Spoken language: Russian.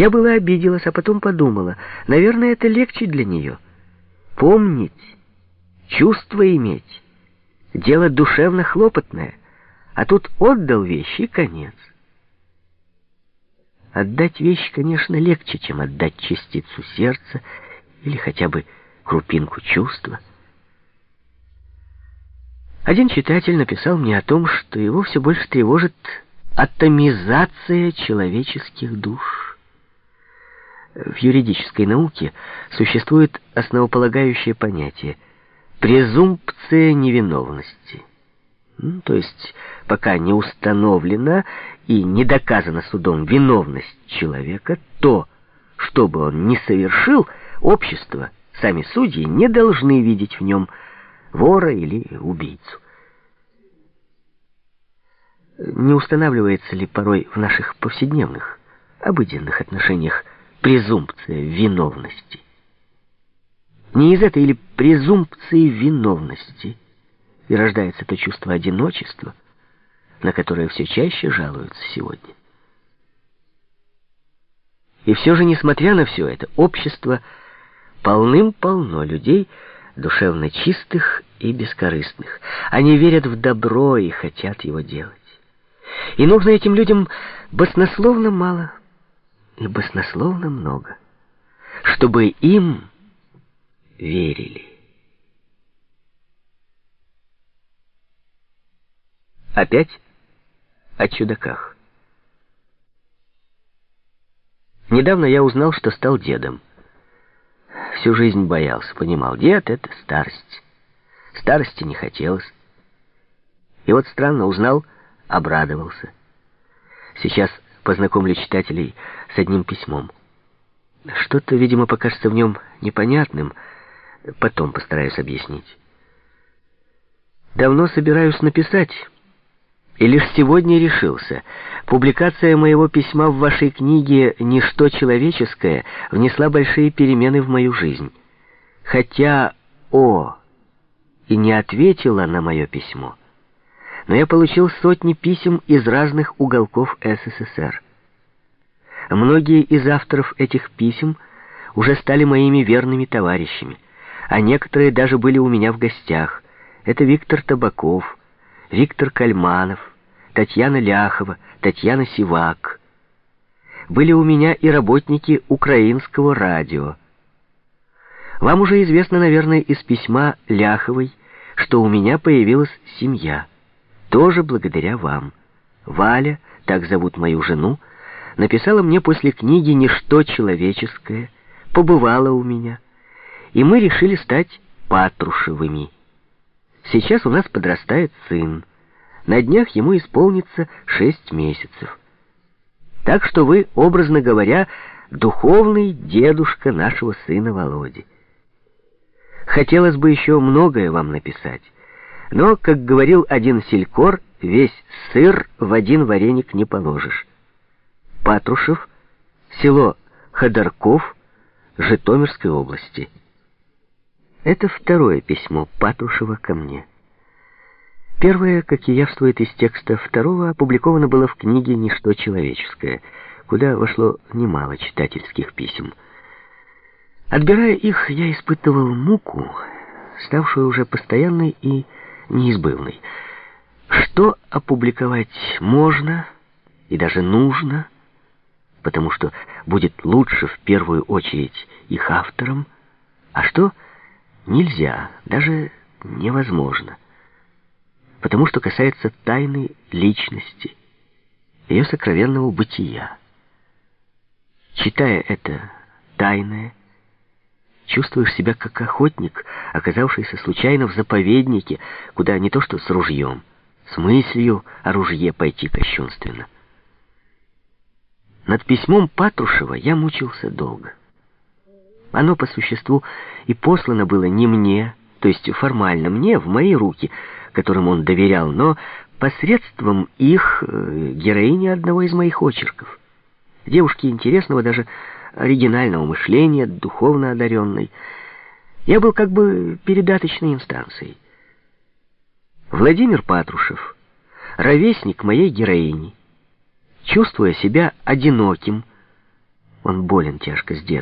Я была обиделась, а потом подумала, наверное, это легче для нее. Помнить, чувство иметь, дело душевно хлопотное, а тут отдал вещи конец. Отдать вещь, конечно, легче, чем отдать частицу сердца или хотя бы крупинку чувства. Один читатель написал мне о том, что его все больше тревожит атомизация человеческих душ. В юридической науке существует основополагающее понятие презумпция невиновности. Ну, то есть, пока не установлена и не доказана судом виновность человека, то, что бы он ни совершил, общество, сами судьи не должны видеть в нем вора или убийцу. Не устанавливается ли порой в наших повседневных, обыденных отношениях презумпция виновности? Не из этой или презумпции виновности и рождается то чувство одиночества, на которое все чаще жалуются сегодня. И все же, несмотря на все это, общество полным-полно людей, душевно чистых и бескорыстных. Они верят в добро и хотят его делать. И нужно этим людям баснословно мало и баснословно много, чтобы им верили. Опять о чудаках. Недавно я узнал, что стал дедом. Всю жизнь боялся, понимал, дед — это старость. Старости не хотелось. И вот странно узнал, обрадовался. Сейчас познакомлю читателей с одним письмом. Что-то, видимо, покажется в нем непонятным, потом постараюсь объяснить. Давно собираюсь написать, и лишь сегодня решился. Публикация моего письма в вашей книге «Ничто человеческое» внесла большие перемены в мою жизнь. Хотя О и не ответила на мое письмо, но я получил сотни писем из разных уголков СССР. Многие из авторов этих писем уже стали моими верными товарищами, а некоторые даже были у меня в гостях. Это Виктор Табаков, Виктор Кальманов, Татьяна Ляхова, Татьяна Сивак. Были у меня и работники украинского радио. Вам уже известно, наверное, из письма Ляховой, что у меня появилась семья. Тоже благодаря вам. Валя, так зовут мою жену, написала мне после книги «Ничто человеческое», побывала у меня, и мы решили стать Патрушевыми. Сейчас у нас подрастает сын. На днях ему исполнится шесть месяцев. Так что вы, образно говоря, духовный дедушка нашего сына Володи. Хотелось бы еще многое вам написать, но, как говорил один селькор, весь сыр в один вареник не положишь. Патрушев, село Ходорков, Житомирской области. Это второе письмо Патрушева ко мне. Первое, как и явствует из текста второго, опубликовано было в книге «Ничто человеческое», куда вошло немало читательских писем. Отбирая их, я испытывал муку, ставшую уже постоянной и неизбывной. Что опубликовать можно и даже нужно, потому что будет лучше в первую очередь их авторам, а что нельзя, даже невозможно, потому что касается тайны личности, ее сокровенного бытия. Читая это тайное, чувствуешь себя как охотник, оказавшийся случайно в заповеднике, куда не то что с ружьем, с мыслью о ружье пойти кощунственно. Над письмом Патрушева я мучился долго. Оно по существу и послано было не мне, то есть формально мне, в мои руки, которым он доверял, но посредством их э, героини одного из моих очерков. Девушки интересного, даже оригинального мышления, духовно одаренной. Я был как бы передаточной инстанцией. Владимир Патрушев, ровесник моей героини, чувствуя себя одиноким, Он болен тяжко с детства.